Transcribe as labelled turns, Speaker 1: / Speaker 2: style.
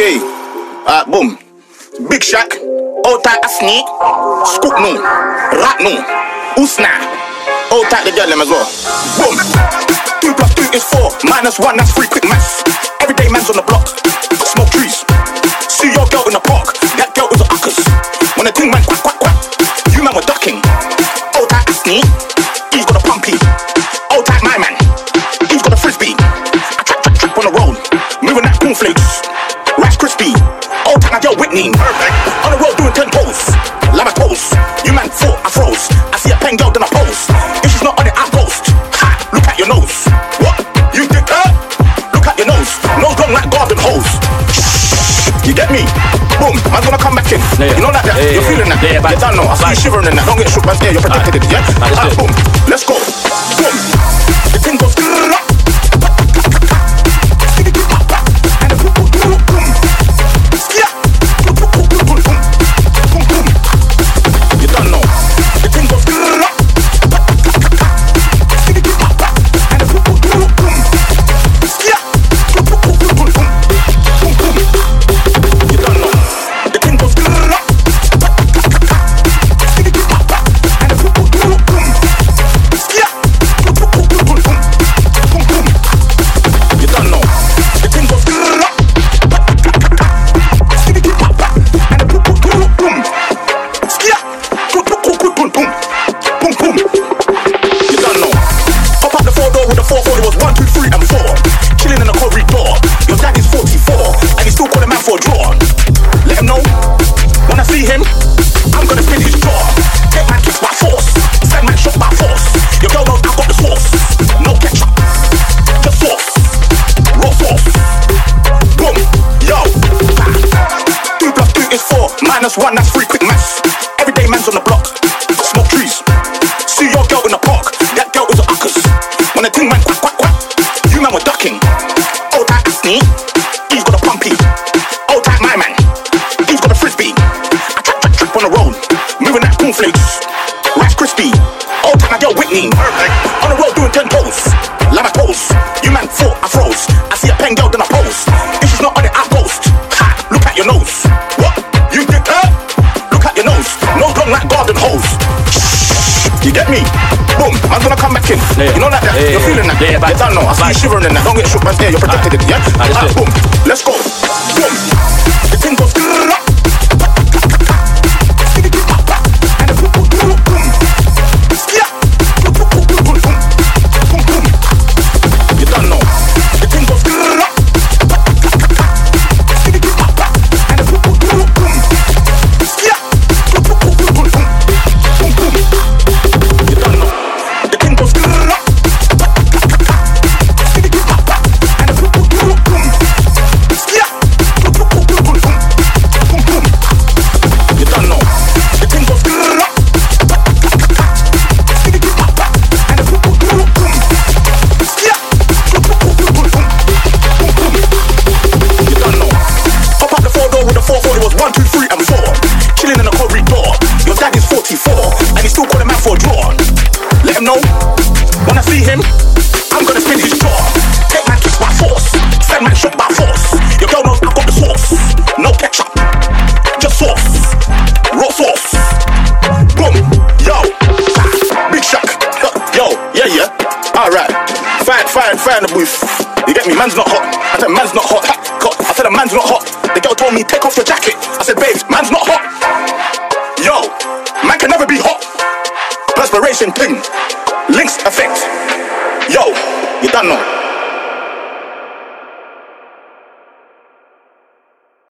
Speaker 1: Okay. Alright, boom. Big Shack. Old tight Asni. Scoop no. Rat no. Usna. Old tight the girl them as well. Boom. Two plus two is four. Minus one, that's three quick maths. Everyday man's on the block. Smoke trees. See your girl in the park. That girl was a uckers. When the thing man quack quack quack. You man were ducking. Old tight Asni. He's got a pumpy. Crispy. Old tight my girl Whitney. Perfect. On the road doing ten toes. Lama toes. You man thought I froze. I see a pen girl then I pose. If she's not on it, I ghost. Ha! Look at your nose. What? You did that? Look at your nose. Nose long like garden hose. You get me? Boom. Man's gonna come back in.
Speaker 2: Yeah.
Speaker 1: You know that? that?
Speaker 2: Yeah,
Speaker 1: You're feeling that?
Speaker 2: Yeah, yeah,
Speaker 1: you
Speaker 2: back.
Speaker 1: don't know. I see you shivering in that. Don't get shook, man's there. You're protected. it, Yeah?
Speaker 2: Alright, let's it.
Speaker 1: boom. Let's go. Boom. Minus one, that's three quick maths. Everyday man's on the block. Smoke trees. See your girl in the park. That girl was a uckers. When the thing man quack quack quack. You man were ducking. Old tight Asni. He's got a pumpy. Old tight my man. He's got a frisbee. I trap trap trap on the road. Moving that cornflakes. Rice crispy. Old tight my girl Whitney. Perfect. On the road doing ten toes. Lama toes. You man thought I froze. I see a pen girl then I
Speaker 2: Yeah.
Speaker 1: You know that?
Speaker 2: Yeah,
Speaker 1: You're feeling that?
Speaker 2: yeah, yeah,
Speaker 1: you don't know. I see you shivering in that. Don't get shook, man's there. You're protected. Yeah?
Speaker 2: Alright, let's do
Speaker 1: Alright,
Speaker 2: it.
Speaker 1: boom. Let's go. Booth. You get me? Man's not hot. I said, man's not hot. Hot. I said, a man's not hot. The girl told me, take off your jacket. I said, babes, man's not hot. Yo. Man can never be hot. Perspiration thing. Links effect. Yo. You don't know.